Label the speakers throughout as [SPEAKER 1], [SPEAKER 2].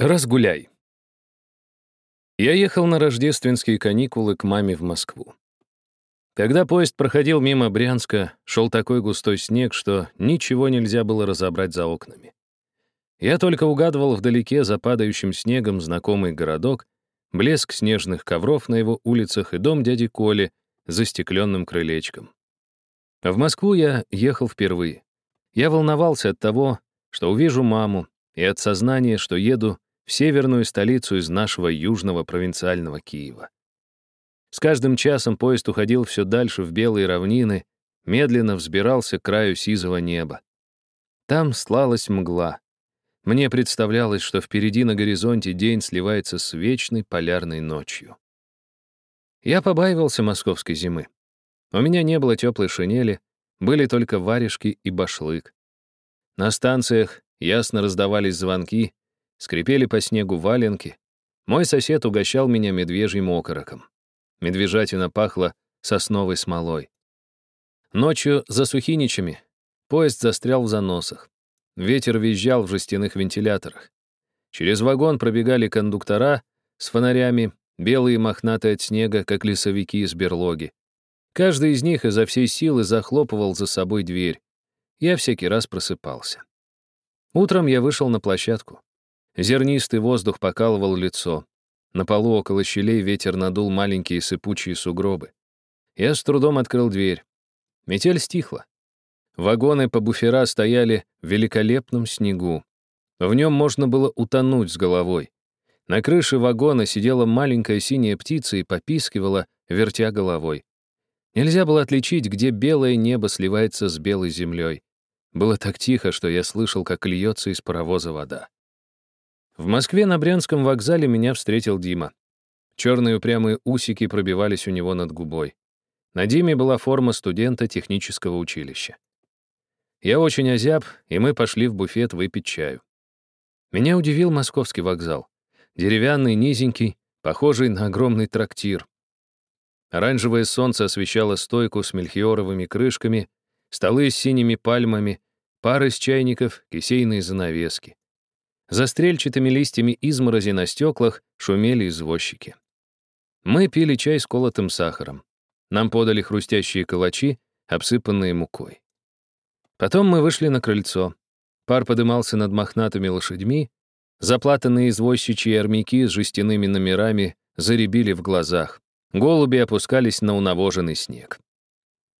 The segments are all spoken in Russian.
[SPEAKER 1] Разгуляй. Я ехал на рождественские каникулы к маме в Москву. Когда поезд проходил мимо Брянска, шел такой густой снег, что ничего нельзя было разобрать за окнами. Я только угадывал вдалеке за падающим снегом знакомый городок, блеск снежных ковров на его улицах и дом дяди Коли за стекленным крылечком. В Москву я ехал впервые. Я волновался от того, что увижу маму, и от сознания, что еду в северную столицу из нашего южного провинциального Киева. С каждым часом поезд уходил все дальше в белые равнины, медленно взбирался к краю сизого неба. Там слалась мгла. Мне представлялось, что впереди на горизонте день сливается с вечной полярной ночью. Я побаивался московской зимы. У меня не было теплой шинели, были только варежки и башлык. На станциях ясно раздавались звонки, Скрипели по снегу валенки. Мой сосед угощал меня медвежьим окороком. Медвежатина пахла сосновой смолой. Ночью за Сухиничами поезд застрял в заносах. Ветер визжал в жестяных вентиляторах. Через вагон пробегали кондуктора с фонарями, белые мохнатые от снега, как лесовики из берлоги. Каждый из них изо всей силы захлопывал за собой дверь. Я всякий раз просыпался. Утром я вышел на площадку. Зернистый воздух покалывал лицо. На полу около щелей ветер надул маленькие сыпучие сугробы. Я с трудом открыл дверь. Метель стихла. Вагоны по буфера стояли в великолепном снегу. В нем можно было утонуть с головой. На крыше вагона сидела маленькая синяя птица и попискивала, вертя головой. Нельзя было отличить, где белое небо сливается с белой землей. Было так тихо, что я слышал, как льется из паровоза вода. В Москве на Брянском вокзале меня встретил Дима. Черные упрямые усики пробивались у него над губой. На Диме была форма студента технического училища. Я очень озяб, и мы пошли в буфет выпить чаю. Меня удивил московский вокзал. Деревянный, низенький, похожий на огромный трактир. Оранжевое солнце освещало стойку с мельхиоровыми крышками, столы с синими пальмами, пары с чайников, кисейные занавески. За стрельчатыми листьями изморози на стеклах шумели извозчики. Мы пили чай с колотым сахаром. Нам подали хрустящие калачи, обсыпанные мукой. Потом мы вышли на крыльцо. Пар подымался над мохнатыми лошадьми, заплатанные извозчичьи армяки с жестяными номерами заребили в глазах. Голуби опускались на унавоженный снег.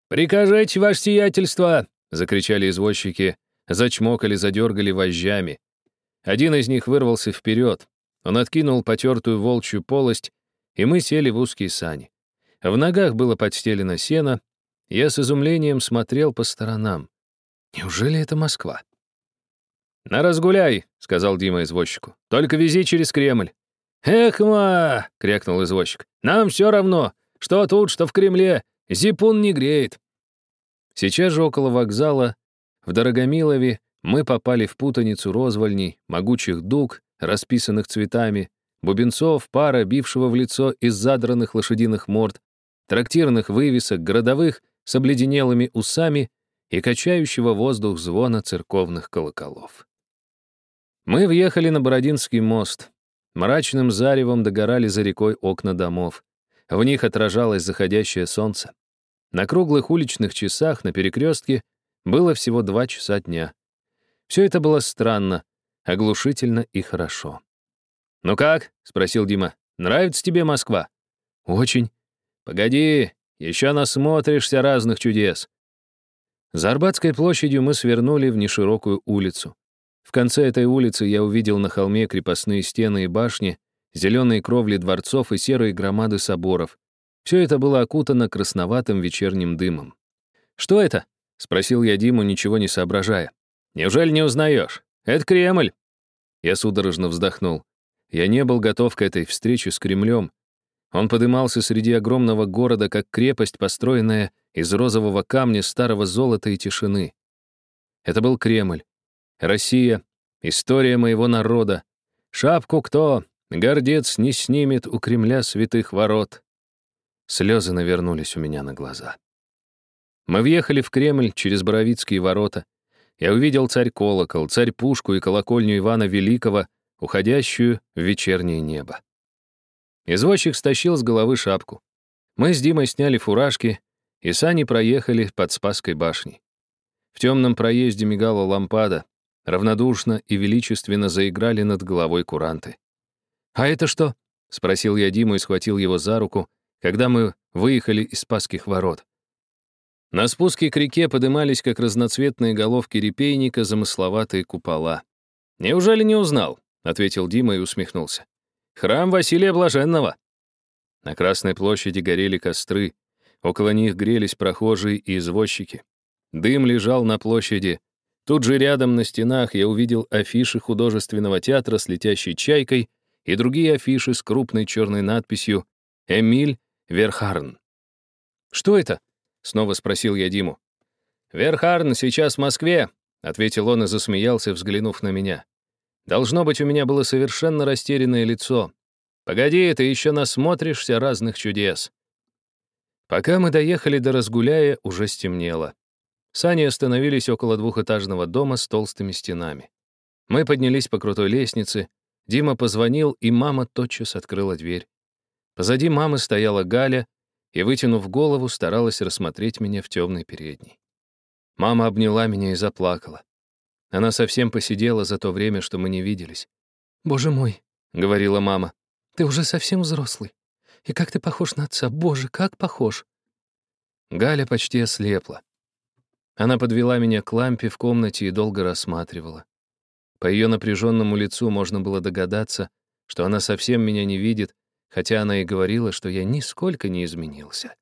[SPEAKER 1] «Прикажите, ваше сиятельство!» — закричали извозчики, зачмокали, задергали вожжами. Один из них вырвался вперед. Он откинул потертую волчью полость, и мы сели в узкие сани. В ногах было подстелено сено. Я с изумлением смотрел по сторонам. Неужели это Москва? «На разгуляй», — сказал Дима извозчику. «Только вези через Кремль». «Эх, ма!» — крякнул извозчик. «Нам все равно, что тут, что в Кремле. Зипун не греет». Сейчас же около вокзала, в Дорогомилове, мы попали в путаницу розвольней, могучих дуг, расписанных цветами, бубенцов, пара, бившего в лицо из задранных лошадиных морд, трактирных вывесок, городовых с обледенелыми усами и качающего воздух звона церковных колоколов. Мы въехали на Бородинский мост. Мрачным заревом догорали за рекой окна домов. В них отражалось заходящее солнце. На круглых уличных часах на перекрестке было всего два часа дня. Все это было странно, оглушительно и хорошо. «Ну как?» — спросил Дима. «Нравится тебе Москва?» «Очень». «Погоди, еще насмотришься разных чудес». За Арбатской площадью мы свернули в неширокую улицу. В конце этой улицы я увидел на холме крепостные стены и башни, зеленые кровли дворцов и серые громады соборов. Все это было окутано красноватым вечерним дымом. «Что это?» — спросил я Диму, ничего не соображая. Неужели не узнаешь? Это Кремль!» Я судорожно вздохнул. Я не был готов к этой встрече с Кремлем. Он подымался среди огромного города, как крепость, построенная из розового камня, старого золота и тишины. Это был Кремль. Россия, история моего народа. Шапку кто, гордец, не снимет у Кремля святых ворот. Слезы навернулись у меня на глаза. Мы въехали в Кремль через Боровицкие ворота. Я увидел царь-колокол, царь-пушку и колокольню Ивана Великого, уходящую в вечернее небо. Извозчик стащил с головы шапку. Мы с Димой сняли фуражки, и сани проехали под Спасской башней. В темном проезде мигала лампада, равнодушно и величественно заиграли над головой куранты. «А это что?» — спросил я Диму и схватил его за руку, когда мы выехали из Спасских ворот. На спуске к реке подымались, как разноцветные головки репейника, замысловатые купола. «Неужели не узнал?» — ответил Дима и усмехнулся. «Храм Василия Блаженного». На Красной площади горели костры, около них грелись прохожие и извозчики. Дым лежал на площади. Тут же рядом на стенах я увидел афиши художественного театра с летящей чайкой и другие афиши с крупной черной надписью «Эмиль Верхарн». «Что это?» — снова спросил я Диму. «Верхарн сейчас в Москве», — ответил он и засмеялся, взглянув на меня. Должно быть, у меня было совершенно растерянное лицо. Погоди, ты еще насмотришься разных чудес. Пока мы доехали до Разгуляя, уже стемнело. Сани остановились около двухэтажного дома с толстыми стенами. Мы поднялись по крутой лестнице, Дима позвонил, и мама тотчас открыла дверь. Позади мамы стояла Галя и, вытянув голову, старалась рассмотреть меня в темной передней. Мама обняла меня и заплакала. Она совсем посидела за то время, что мы не виделись. «Боже мой», — говорила мама, ты уже совсем взрослый. И как ты похож на отца. Боже, как похож. Галя почти ослепла. Она подвела меня к лампе в комнате и долго рассматривала. По ее напряженному лицу можно было догадаться, что она совсем меня не видит, хотя она и говорила, что я нисколько не изменился.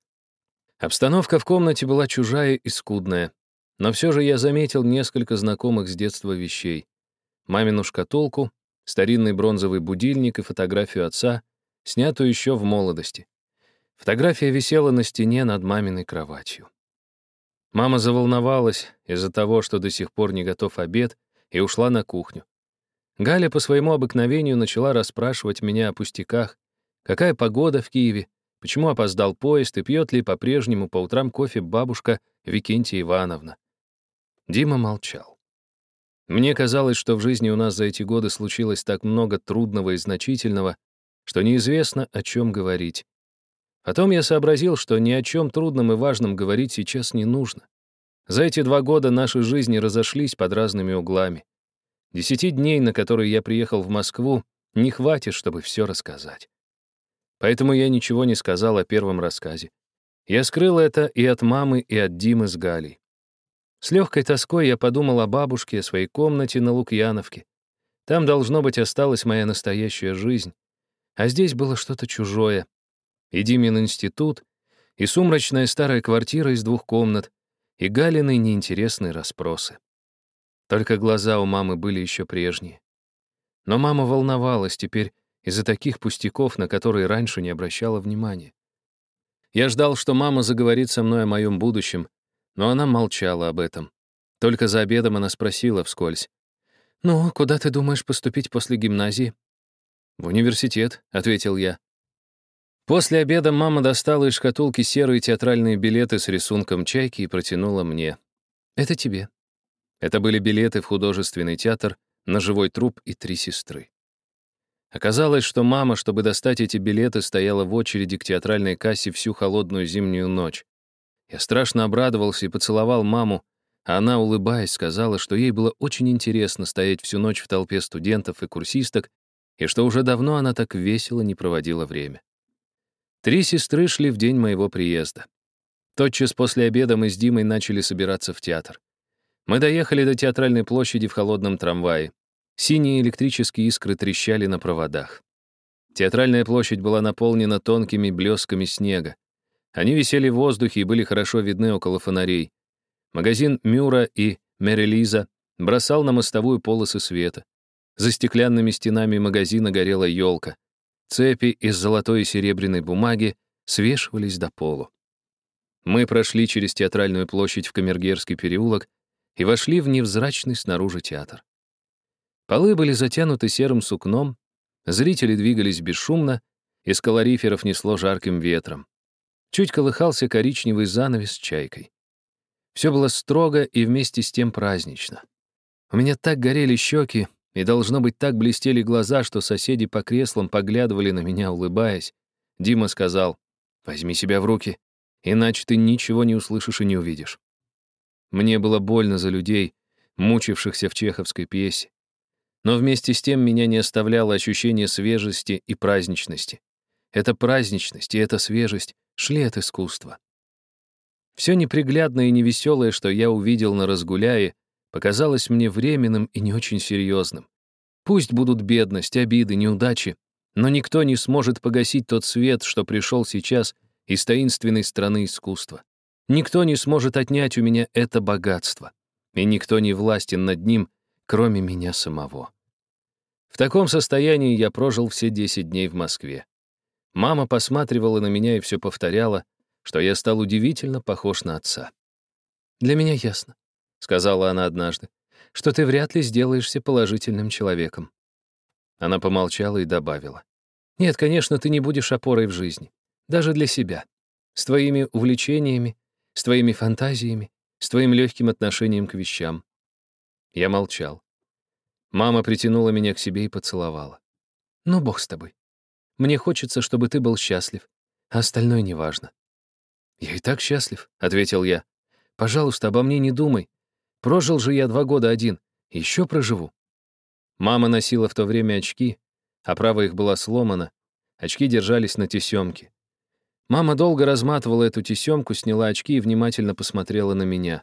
[SPEAKER 1] Обстановка в комнате была чужая и скудная, но все же я заметил несколько знакомых с детства вещей. Мамину шкатулку, старинный бронзовый будильник и фотографию отца, снятую еще в молодости. Фотография висела на стене над маминой кроватью. Мама заволновалась из-за того, что до сих пор не готов обед, и ушла на кухню. Галя по своему обыкновению начала расспрашивать меня о пустяках, какая погода в Киеве, почему опоздал поезд и пьет ли по-прежнему по утрам кофе бабушка Викентия Ивановна. Дима молчал. Мне казалось, что в жизни у нас за эти годы случилось так много трудного и значительного, что неизвестно, о чем говорить. Потом я сообразил, что ни о чем трудном и важном говорить сейчас не нужно. За эти два года наши жизни разошлись под разными углами. Десяти дней, на которые я приехал в Москву, не хватит, чтобы все рассказать. Поэтому я ничего не сказал о первом рассказе. Я скрыл это и от мамы, и от Димы с Галей. С легкой тоской я подумал о бабушке, о своей комнате на Лукьяновке. Там, должно быть, осталась моя настоящая жизнь. А здесь было что-то чужое. И Димин институт, и сумрачная старая квартира из двух комнат, и Галины неинтересные расспросы. Только глаза у мамы были еще прежние. Но мама волновалась теперь из-за таких пустяков, на которые раньше не обращала внимания. Я ждал, что мама заговорит со мной о моем будущем, но она молчала об этом. Только за обедом она спросила вскользь. «Ну, куда ты думаешь поступить после гимназии?» «В университет», — ответил я. После обеда мама достала из шкатулки серые театральные билеты с рисунком чайки и протянула мне. «Это тебе». Это были билеты в художественный театр на живой труп и три сестры. Оказалось, что мама, чтобы достать эти билеты, стояла в очереди к театральной кассе всю холодную зимнюю ночь. Я страшно обрадовался и поцеловал маму, а она, улыбаясь, сказала, что ей было очень интересно стоять всю ночь в толпе студентов и курсисток, и что уже давно она так весело не проводила время. Три сестры шли в день моего приезда. Тотчас после обеда мы с Димой начали собираться в театр. Мы доехали до театральной площади в холодном трамвае. Синие электрические искры трещали на проводах. Театральная площадь была наполнена тонкими блесками снега. Они висели в воздухе и были хорошо видны около фонарей. Магазин Мюра и Мерелиза бросал на мостовую полосы света. За стеклянными стенами магазина горела елка. Цепи из золотой и серебряной бумаги свешивались до полу. Мы прошли через театральную площадь в Камергерский переулок и вошли в невзрачный снаружи театр. Полы были затянуты серым сукном, зрители двигались бесшумно, из калориферов несло жарким ветром. Чуть колыхался коричневый занавес с чайкой. Все было строго и вместе с тем празднично. У меня так горели щеки, и, должно быть, так блестели глаза, что соседи по креслам поглядывали на меня, улыбаясь. Дима сказал, «Возьми себя в руки, иначе ты ничего не услышишь и не увидишь». Мне было больно за людей, мучившихся в чеховской пьесе. Но вместе с тем меня не оставляло ощущение свежести и праздничности. Эта праздничность и эта свежесть шли от искусства. Все неприглядное и невеселое, что я увидел на разгуляе, показалось мне временным и не очень серьезным. Пусть будут бедность, обиды, неудачи, но никто не сможет погасить тот свет, что пришел сейчас из таинственной страны искусства. Никто не сможет отнять у меня это богатство, и никто не властен над ним, кроме меня самого. В таком состоянии я прожил все 10 дней в Москве. Мама посматривала на меня и все повторяла, что я стал удивительно похож на отца. «Для меня ясно», — сказала она однажды, «что ты вряд ли сделаешься положительным человеком». Она помолчала и добавила. «Нет, конечно, ты не будешь опорой в жизни. Даже для себя. С твоими увлечениями, с твоими фантазиями, с твоим легким отношением к вещам». Я молчал. Мама притянула меня к себе и поцеловала. «Ну, бог с тобой. Мне хочется, чтобы ты был счастлив, а остальное неважно. «Я и так счастлив», — ответил я. «Пожалуйста, обо мне не думай. Прожил же я два года один. Еще проживу». Мама носила в то время очки, а правая их была сломана. Очки держались на тесемке. Мама долго разматывала эту тесемку, сняла очки и внимательно посмотрела на меня.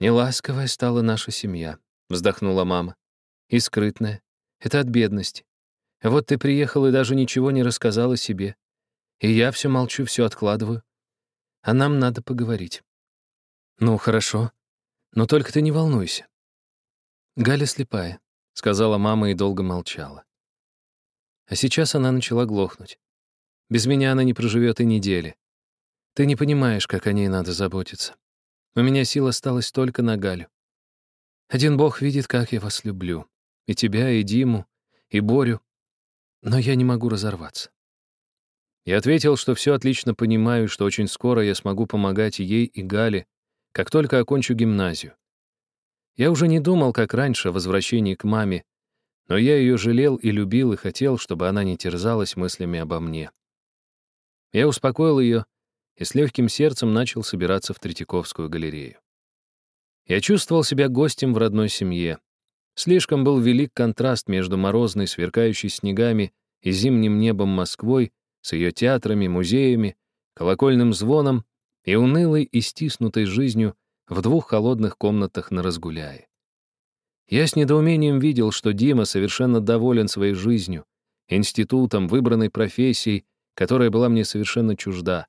[SPEAKER 1] «Неласковая стала наша семья», — вздохнула мама. «И скрытная. Это от бедности. Вот ты приехал и даже ничего не рассказала себе. И я все молчу, все откладываю а нам надо поговорить». «Ну, хорошо. Но только ты не волнуйся». «Галя слепая», — сказала мама и долго молчала. А сейчас она начала глохнуть. Без меня она не проживет и недели. Ты не понимаешь, как о ней надо заботиться. У меня сил осталась только на Галю. Один Бог видит, как я вас люблю. И тебя, и Диму, и Борю. Но я не могу разорваться. Я ответил, что все отлично понимаю, что очень скоро я смогу помогать ей и Гале, как только окончу гимназию. Я уже не думал, как раньше, о возвращении к маме, но я ее жалел и любил и хотел, чтобы она не терзалась мыслями обо мне. Я успокоил ее и с легким сердцем начал собираться в Третьяковскую галерею. Я чувствовал себя гостем в родной семье. Слишком был велик контраст между морозной, сверкающей снегами и зимним небом Москвой с ее театрами, музеями, колокольным звоном и унылой и стиснутой жизнью в двух холодных комнатах на разгуляе. Я с недоумением видел, что Дима совершенно доволен своей жизнью, институтом, выбранной профессией, которая была мне совершенно чужда.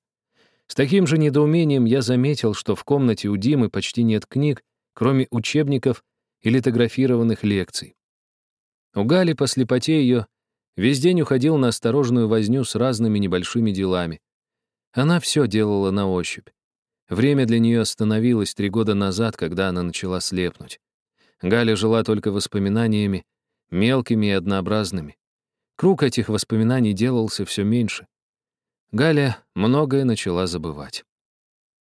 [SPEAKER 1] С таким же недоумением я заметил, что в комнате у Димы почти нет книг, кроме учебников и литографированных лекций. У Гали по слепоте ее Весь день уходил на осторожную возню с разными небольшими делами. Она все делала на ощупь. Время для нее остановилось три года назад, когда она начала слепнуть. Галя жила только воспоминаниями, мелкими и однообразными. Круг этих воспоминаний делался все меньше. Галя многое начала забывать.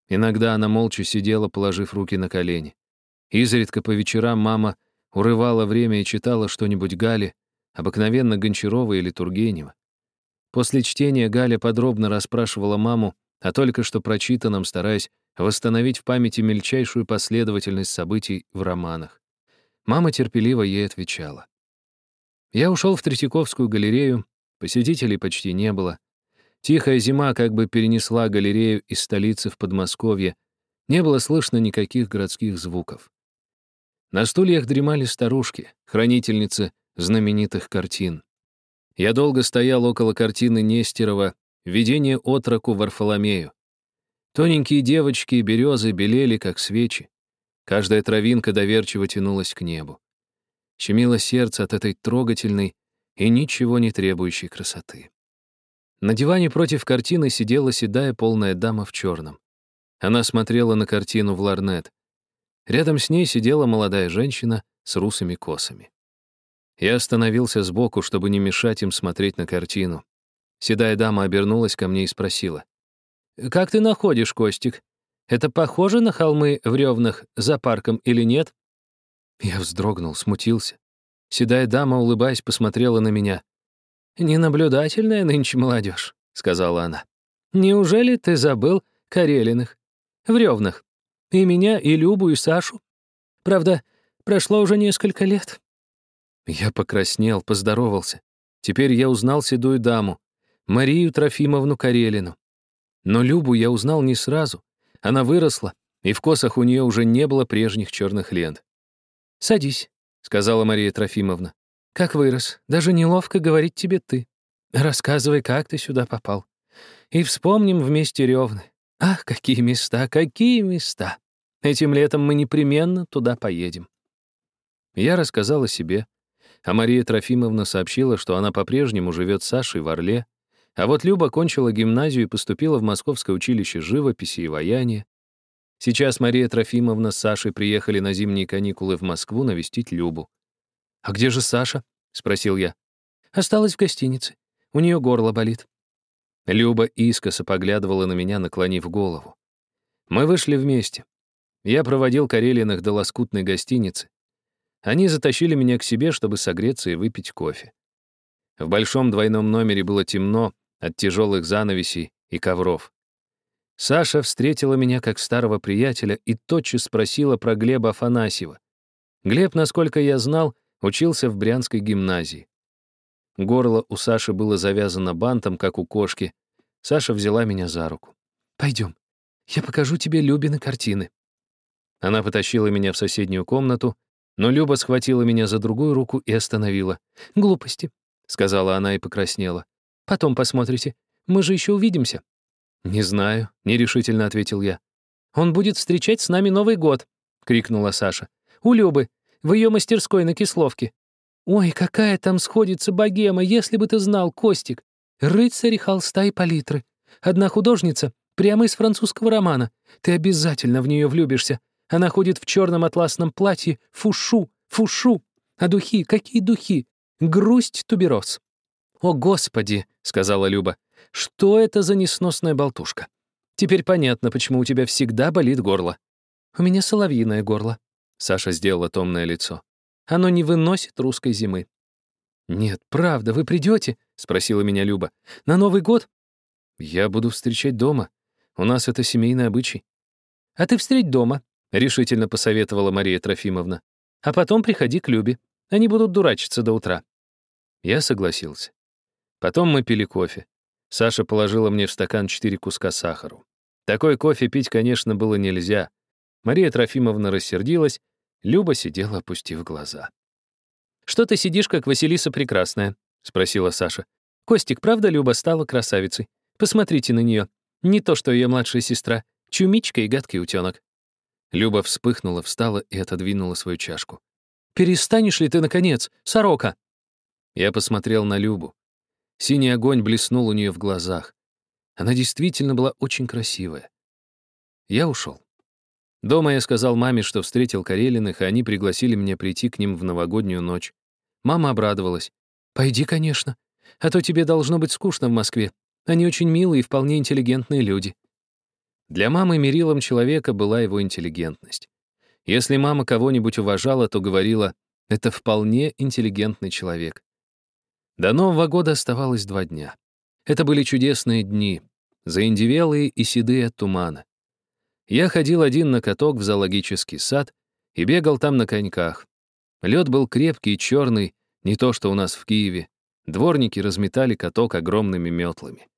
[SPEAKER 1] Иногда она молча сидела, положив руки на колени. Изредка по вечерам мама урывала время и читала что-нибудь Гале, обыкновенно Гончарова или Тургенева. После чтения Галя подробно расспрашивала маму о только что прочитанном, стараясь восстановить в памяти мельчайшую последовательность событий в романах. Мама терпеливо ей отвечала. Я ушел в Третьяковскую галерею, посетителей почти не было. Тихая зима как бы перенесла галерею из столицы в Подмосковье, не было слышно никаких городских звуков. На стульях дремали старушки, хранительницы знаменитых картин. Я долго стоял около картины Нестерова «Видение отроку Варфоломею». Тоненькие девочки и березы белели, как свечи. Каждая травинка доверчиво тянулась к небу. Щемило сердце от этой трогательной и ничего не требующей красоты. На диване против картины сидела седая полная дама в черном. Она смотрела на картину в ларнет. Рядом с ней сидела молодая женщина с русыми косами. Я остановился сбоку, чтобы не мешать им смотреть на картину. Седая дама обернулась ко мне и спросила. «Как ты находишь, Костик? Это похоже на холмы в ревнах за парком или нет?» Я вздрогнул, смутился. Седая дама, улыбаясь, посмотрела на меня. «Ненаблюдательная нынче молодежь», — сказала она. «Неужели ты забыл Карелиных, Вревных, и меня, и Любу, и Сашу? Правда, прошло уже несколько лет». Я покраснел, поздоровался. Теперь я узнал седую даму, Марию Трофимовну Карелину. Но Любу я узнал не сразу. Она выросла, и в косах у нее уже не было прежних черных лент. «Садись», — сказала Мария Трофимовна. «Как вырос. Даже неловко говорить тебе ты. Рассказывай, как ты сюда попал. И вспомним вместе ревны. Ах, какие места, какие места! Этим летом мы непременно туда поедем». Я рассказал о себе, а Мария Трофимовна сообщила, что она по-прежнему живет с Сашей в Орле, а вот Люба кончила гимназию и поступила в Московское училище живописи и ваяния. Сейчас Мария Трофимовна с Сашей приехали на зимние каникулы в Москву навестить Любу. «А где же Саша?» — спросил я. «Осталась в гостинице. У нее горло болит». Люба искоса поглядывала на меня, наклонив голову. Мы вышли вместе. Я проводил Карелиных до лоскутной гостиницы. Они затащили меня к себе, чтобы согреться и выпить кофе. В большом двойном номере было темно от тяжелых занавесей и ковров. Саша встретила меня как старого приятеля и тотчас спросила про Глеба Афанасьева. Глеб, насколько я знал, учился в Брянской гимназии. Горло у Саши было завязано бантом, как у кошки. Саша взяла меня за руку. «Пойдем, я покажу тебе Любины картины». Она потащила меня в соседнюю комнату, но Люба схватила меня за другую руку и остановила. «Глупости», — сказала она и покраснела. «Потом посмотрите. Мы же еще увидимся». «Не знаю», — нерешительно ответил я. «Он будет встречать с нами Новый год», — крикнула Саша. «У Любы, в ее мастерской на Кисловке. Ой, какая там сходится богема, если бы ты знал, Костик. Рыцари, холста и палитры. Одна художница, прямо из французского романа. Ты обязательно в нее влюбишься. Она ходит в черном атласном платье, фушу, фушу. А духи, какие духи? Грусть тубероз. «О, Господи!» — сказала Люба. «Что это за несносная болтушка? Теперь понятно, почему у тебя всегда болит горло». «У меня соловьиное горло», — Саша сделала томное лицо. «Оно не выносит русской зимы». «Нет, правда, вы придете? спросила меня Люба. «На Новый год?» «Я буду встречать дома. У нас это семейный обычай». «А ты встреть дома», — решительно посоветовала Мария Трофимовна. «А потом приходи к Любе. Они будут дурачиться до утра». Я согласился. Потом мы пили кофе. Саша положила мне в стакан четыре куска сахару. Такой кофе пить, конечно, было нельзя. Мария Трофимовна рассердилась, Люба сидела, опустив глаза. «Что ты сидишь, как Василиса Прекрасная?» — спросила Саша. «Костик, правда Люба стала красавицей? Посмотрите на нее. Не то, что ее младшая сестра. Чумичка и гадкий утенок. Люба вспыхнула, встала и отодвинула свою чашку. «Перестанешь ли ты, наконец, сорока?» Я посмотрел на Любу. Синий огонь блеснул у нее в глазах. Она действительно была очень красивая. Я ушел. Дома я сказал маме, что встретил Карелиных, и они пригласили меня прийти к ним в новогоднюю ночь. Мама обрадовалась. «Пойди, конечно. А то тебе должно быть скучно в Москве. Они очень милые и вполне интеллигентные люди». Для мамы мерилом человека была его интеллигентность. Если мама кого-нибудь уважала, то говорила, это вполне интеллигентный человек. До Нового года оставалось два дня. Это были чудесные дни, заиндивелые и седые от тумана. Я ходил один на каток в зоологический сад и бегал там на коньках. Лед был крепкий и черный, не то что у нас в Киеве. Дворники разметали каток огромными метлами.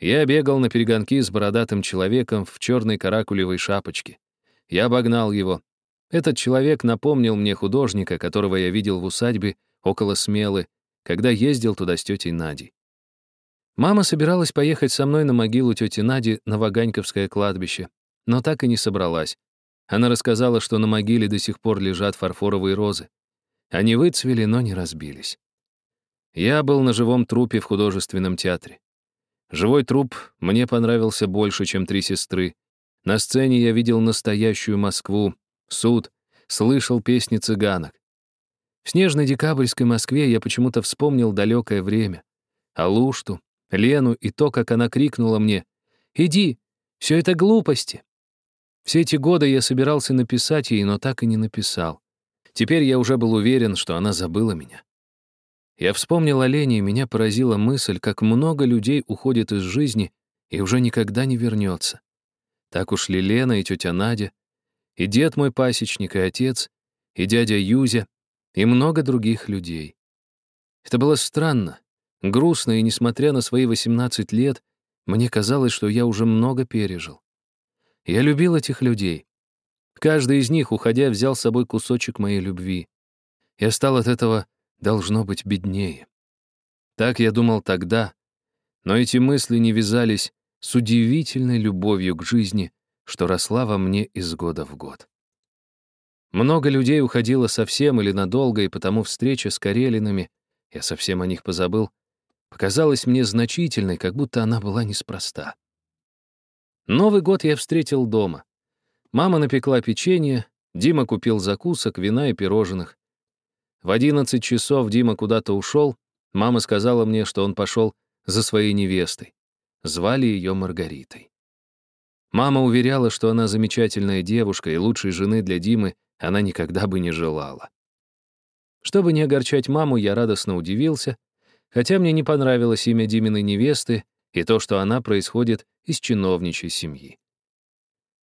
[SPEAKER 1] Я бегал на перегонки с бородатым человеком в черной каракулевой шапочке. Я обогнал его. Этот человек напомнил мне художника, которого я видел в усадьбе около Смелы, когда ездил туда с тетей Надей. Мама собиралась поехать со мной на могилу тети Нади на Ваганьковское кладбище, но так и не собралась. Она рассказала, что на могиле до сих пор лежат фарфоровые розы. Они выцвели, но не разбились. Я был на живом трупе в художественном театре. Живой труп мне понравился больше, чем «Три сестры». На сцене я видел настоящую Москву, суд, слышал песни цыганок. В снежной декабрьской Москве я почему-то вспомнил далекое время. Алушту, Лену и то, как она крикнула мне «Иди, все это глупости». Все эти годы я собирался написать ей, но так и не написал. Теперь я уже был уверен, что она забыла меня. Я вспомнил о Лене, и меня поразила мысль, как много людей уходит из жизни и уже никогда не вернется. Так ушли Лена и тетя Надя, и дед мой пасечник, и отец, и дядя Юзя, и много других людей. Это было странно, грустно, и, несмотря на свои 18 лет, мне казалось, что я уже много пережил. Я любил этих людей. Каждый из них, уходя, взял с собой кусочек моей любви. Я стал от этого, должно быть, беднее. Так я думал тогда, но эти мысли не вязались с удивительной любовью к жизни, что росла во мне из года в год. Много людей уходило совсем или надолго, и потому встреча с Карелинами, я совсем о них позабыл, показалась мне значительной, как будто она была неспроста. Новый год я встретил дома. Мама напекла печенье, Дима купил закусок, вина и пирожных. В одиннадцать часов Дима куда-то ушел, мама сказала мне, что он пошел за своей невестой. Звали ее Маргаритой. Мама уверяла, что она замечательная девушка, и лучшей жены для Димы она никогда бы не желала. Чтобы не огорчать маму, я радостно удивился, хотя мне не понравилось имя Диминой невесты и то, что она происходит из чиновничьей семьи.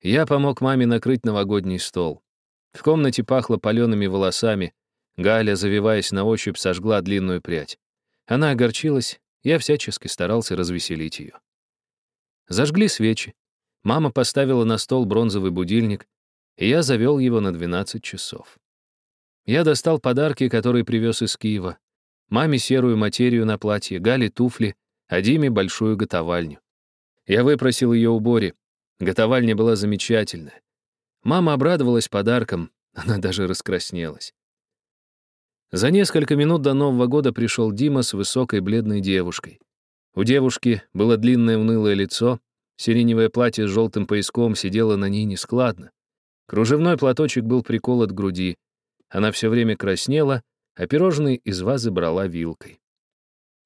[SPEAKER 1] Я помог маме накрыть новогодний стол. В комнате пахло палеными волосами. Галя, завиваясь на ощупь, сожгла длинную прядь. Она огорчилась, я всячески старался развеселить ее. Зажгли свечи. Мама поставила на стол бронзовый будильник, и я завел его на 12 часов. Я достал подарки, которые привез из Киева. Маме серую материю на платье, Гале туфли, а Диме большую готовальню. Я выпросил ее у Бори. Готовальня была замечательная. Мама обрадовалась подарком, она даже раскраснелась. За несколько минут до Нового года пришел Дима с высокой бледной девушкой. У девушки было длинное унылое лицо, сиреневое платье с желтым пояском сидело на ней нескладно. Кружевной платочек был приколот к груди. Она все время краснела, а пирожные из вазы брала вилкой.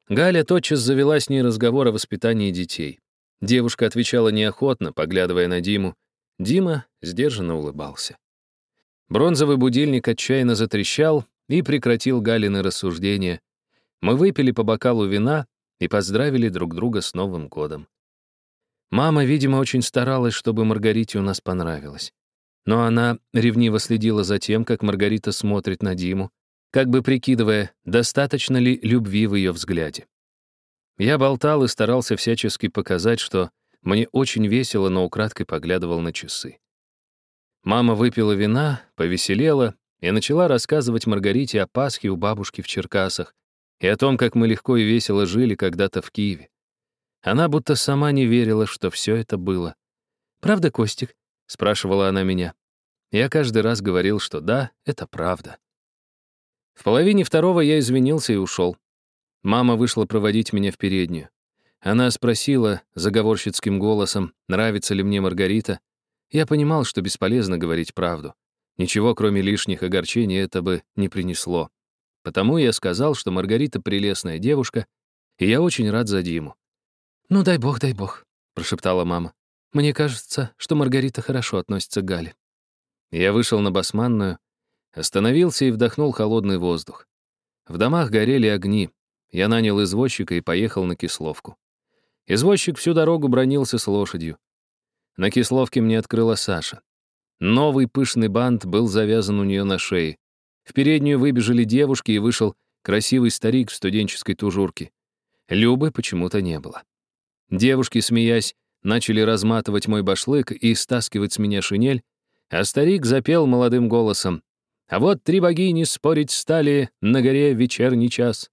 [SPEAKER 1] Галя тотчас завела с ней разговор о воспитании детей. Девушка отвечала неохотно, поглядывая на Диму. Дима сдержанно улыбался. Бронзовый будильник отчаянно затрещал и прекратил Галины рассуждения. Мы выпили по бокалу вина и поздравили друг друга с Новым годом. Мама, видимо, очень старалась, чтобы Маргарите у нас понравилось. Но она ревниво следила за тем, как Маргарита смотрит на Диму, как бы прикидывая, достаточно ли любви в ее взгляде. Я болтал и старался всячески показать, что мне очень весело, но украдкой поглядывал на часы. Мама выпила вина, повеселела и начала рассказывать Маргарите о Пасхе у бабушки в Черкасах и о том, как мы легко и весело жили когда-то в Киеве. Она будто сама не верила, что все это было. «Правда, Костик?» — спрашивала она меня. Я каждый раз говорил, что да, это правда. В половине второго я извинился и ушел. Мама вышла проводить меня в переднюю. Она спросила заговорщицким голосом, нравится ли мне Маргарита. Я понимал, что бесполезно говорить правду. Ничего, кроме лишних огорчений, это бы не принесло. Потому я сказал, что Маргарита прелестная девушка, и я очень рад за Диму. «Ну, дай бог, дай бог», — прошептала мама. «Мне кажется, что Маргарита хорошо относится к Гале». Я вышел на басманную, остановился и вдохнул холодный воздух. В домах горели огни. Я нанял извозчика и поехал на Кисловку. Извозчик всю дорогу бронился с лошадью. На Кисловке мне открыла Саша. Новый пышный бант был завязан у нее на шее. В переднюю выбежали девушки, и вышел красивый старик в студенческой тужурке. Любы почему-то не было. Девушки, смеясь, начали разматывать мой башлык и стаскивать с меня шинель, а старик запел молодым голосом. «А вот три богини спорить стали на горе в вечерний час».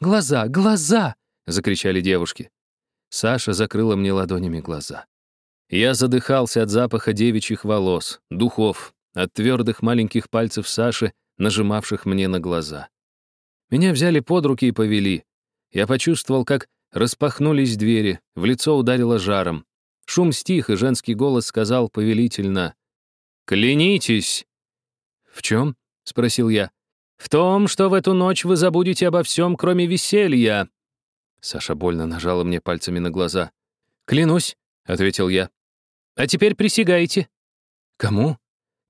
[SPEAKER 1] «Глаза, глаза!» — закричали девушки. Саша закрыла мне ладонями глаза. Я задыхался от запаха девичьих волос, духов, от твердых маленьких пальцев Саши, нажимавших мне на глаза. Меня взяли под руки и повели. Я почувствовал, как Распахнулись двери, в лицо ударило жаром. Шум стих, и женский голос сказал повелительно «Клянитесь!» «В чем?» — спросил я. «В том, что в эту ночь вы забудете обо всем, кроме веселья». Саша больно нажала мне пальцами на глаза. «Клянусь», — ответил я. «А теперь присягайте». «Кому?»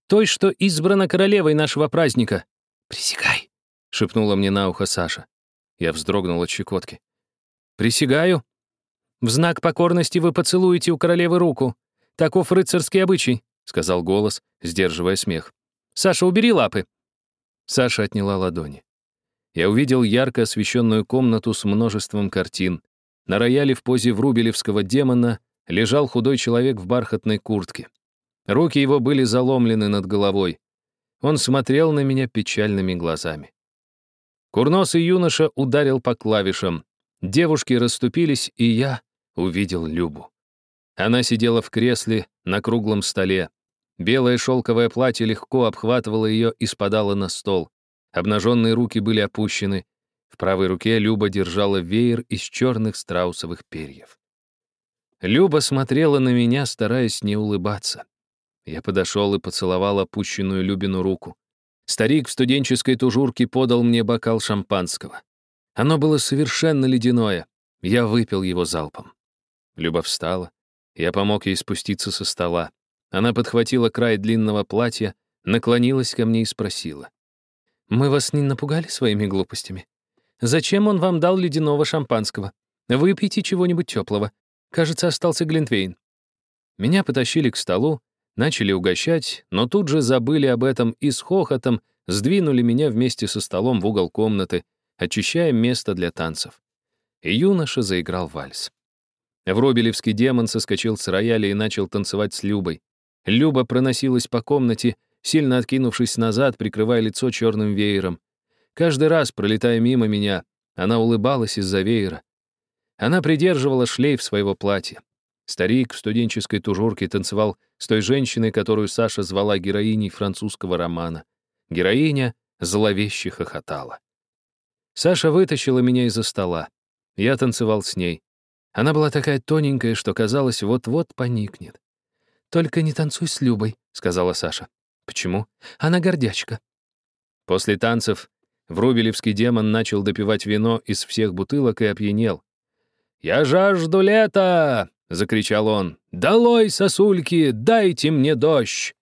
[SPEAKER 1] той, что избрана королевой нашего праздника». «Присягай», — шепнула мне на ухо Саша. Я вздрогнул от щекотки. «Присягаю. В знак покорности вы поцелуете у королевы руку. Таков рыцарский обычай», — сказал голос, сдерживая смех. «Саша, убери лапы». Саша отняла ладони. Я увидел ярко освещенную комнату с множеством картин. На рояле в позе врубелевского демона лежал худой человек в бархатной куртке. Руки его были заломлены над головой. Он смотрел на меня печальными глазами. Курносый юноша ударил по клавишам. Девушки расступились, и я увидел Любу. Она сидела в кресле на круглом столе. Белое шелковое платье легко обхватывало ее и спадало на стол. Обнаженные руки были опущены. В правой руке Люба держала веер из черных страусовых перьев. Люба смотрела на меня, стараясь не улыбаться. Я подошел и поцеловал опущенную Любину руку. Старик в студенческой тужурке подал мне бокал шампанского. Оно было совершенно ледяное. Я выпил его залпом. Люба встала. Я помог ей спуститься со стола. Она подхватила край длинного платья, наклонилась ко мне и спросила. Мы вас не напугали своими глупостями? Зачем он вам дал ледяного шампанского? Выпейте чего-нибудь теплого. Кажется, остался Глинтвейн. Меня потащили к столу, начали угощать, но тут же забыли об этом и с хохотом сдвинули меня вместе со столом в угол комнаты, очищая место для танцев. И юноша заиграл вальс. Вробелевский демон соскочил с рояля и начал танцевать с Любой. Люба проносилась по комнате, сильно откинувшись назад, прикрывая лицо черным веером. Каждый раз, пролетая мимо меня, она улыбалась из-за веера. Она придерживала шлейф своего платья. Старик в студенческой тужурке танцевал с той женщиной, которую Саша звала героиней французского романа. Героиня зловеще хохотала. Саша вытащила меня из-за стола. Я танцевал с ней. Она была такая тоненькая, что казалось, вот-вот поникнет. «Только не танцуй с Любой», — сказала Саша. Почему? Она гордячка. После танцев Врубелевский демон начал допивать вино из всех бутылок и опьянел. «Я жажду лета!» — закричал он. «Долой, сосульки! Дайте мне дождь!»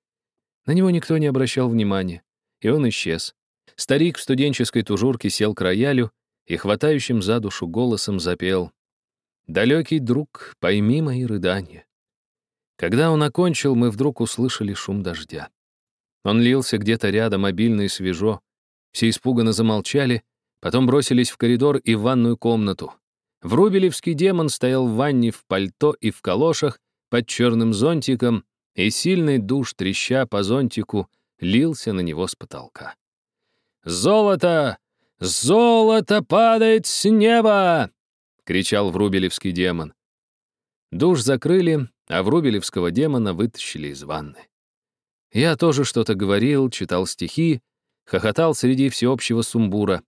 [SPEAKER 1] На него никто не обращал внимания, и он исчез. Старик в студенческой тужурке сел к роялю и хватающим за душу голосом запел. «Далекий друг, пойми мои рыдания». Когда он окончил, мы вдруг услышали шум дождя. Он лился где-то рядом, обильно и свежо. Все испуганно замолчали, потом бросились в коридор и в ванную комнату. Врубелевский демон стоял в ванне в пальто и в калошах под черным зонтиком, и сильный душ, треща по зонтику, лился на него с потолка. «Золото! Золото падает с неба!» — кричал Врубелевский демон. Душ закрыли, а Врубелевского демона вытащили из ванны. Я тоже что-то говорил, читал стихи, хохотал среди всеобщего сумбура.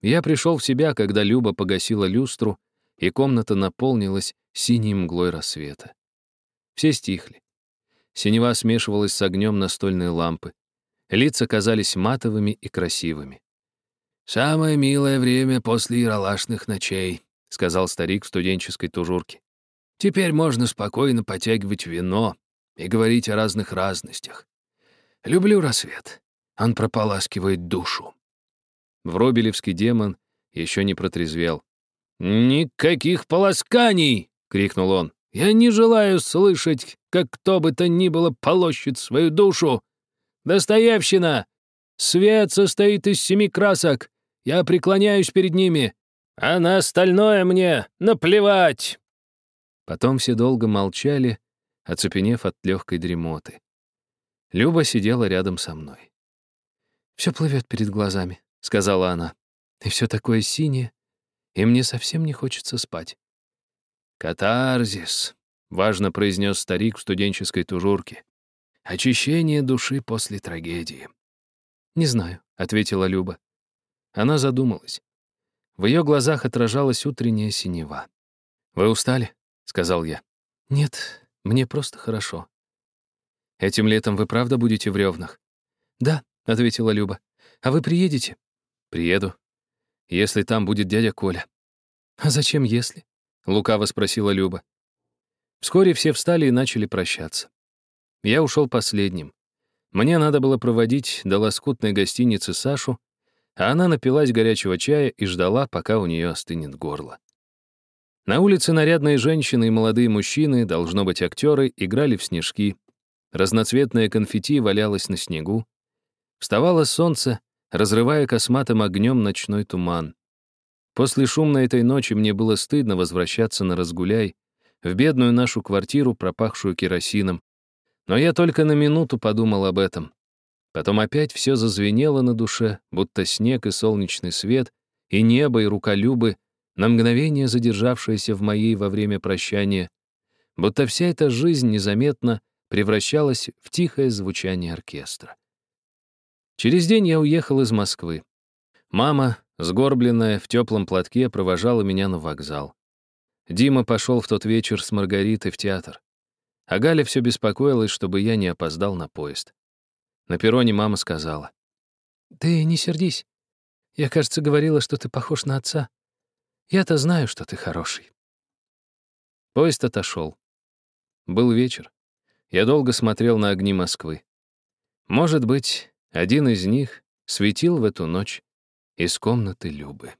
[SPEAKER 1] Я пришел в себя, когда Люба погасила люстру, и комната наполнилась синей мглой рассвета. Все стихли. Синева смешивалась с огнем настольной лампы. Лица казались матовыми и красивыми. «Самое милое время после яролашных ночей», — сказал старик в студенческой тужурке. «Теперь можно спокойно потягивать вино и говорить о разных разностях. Люблю рассвет. Он прополаскивает душу. Вробелевский демон еще не протрезвел. «Никаких полосканий!» — крикнул он. «Я не желаю слышать, как кто бы то ни было полощет свою душу. Достоевщина! Свет состоит из семи красок. Я преклоняюсь перед ними, а на остальное мне наплевать!» Потом все долго молчали, оцепенев от легкой дремоты. Люба сидела рядом со мной. «Все плывет перед глазами», — сказала она. «И все такое синее, и мне совсем не хочется спать». «Катарзис», — важно произнес старик в студенческой тужурке. «Очищение души после трагедии». «Не знаю», — ответила Люба. Она задумалась. В ее глазах отражалась утренняя синева. «Вы устали?» — сказал я. «Нет, мне просто хорошо», Этим летом вы правда будете в Рёвнах?» «Да», — ответила Люба. «А вы приедете?» «Приеду. Если там будет дядя Коля». «А зачем «если»?» — лукаво спросила Люба. Вскоре все встали и начали прощаться. Я ушел последним. Мне надо было проводить до лоскутной гостиницы Сашу, а она напилась горячего чая и ждала, пока у нее остынет горло. На улице нарядные женщины и молодые мужчины, должно быть актеры, играли в снежки. Разноцветное конфетти валялось на снегу. Вставало солнце, разрывая косматым огнем ночной туман. После шумной этой ночи мне было стыдно возвращаться на разгуляй, в бедную нашу квартиру, пропахшую керосином. Но я только на минуту подумал об этом. Потом опять все зазвенело на душе, будто снег и солнечный свет, и небо, и руколюбы, на мгновение задержавшееся в моей во время прощания, будто вся эта жизнь незаметно превращалась в тихое звучание оркестра. Через день я уехал из Москвы. Мама, сгорбленная в теплом платке, провожала меня на вокзал. Дима пошел в тот вечер с Маргаритой в театр. А Галя все беспокоилась, чтобы я не опоздал на поезд. На перроне мама сказала. «Ты не сердись. Я, кажется, говорила, что ты похож на отца. Я-то знаю, что ты хороший». Поезд отошел. Был вечер. Я долго смотрел на огни Москвы. Может быть, один из них светил в эту ночь из комнаты Любы.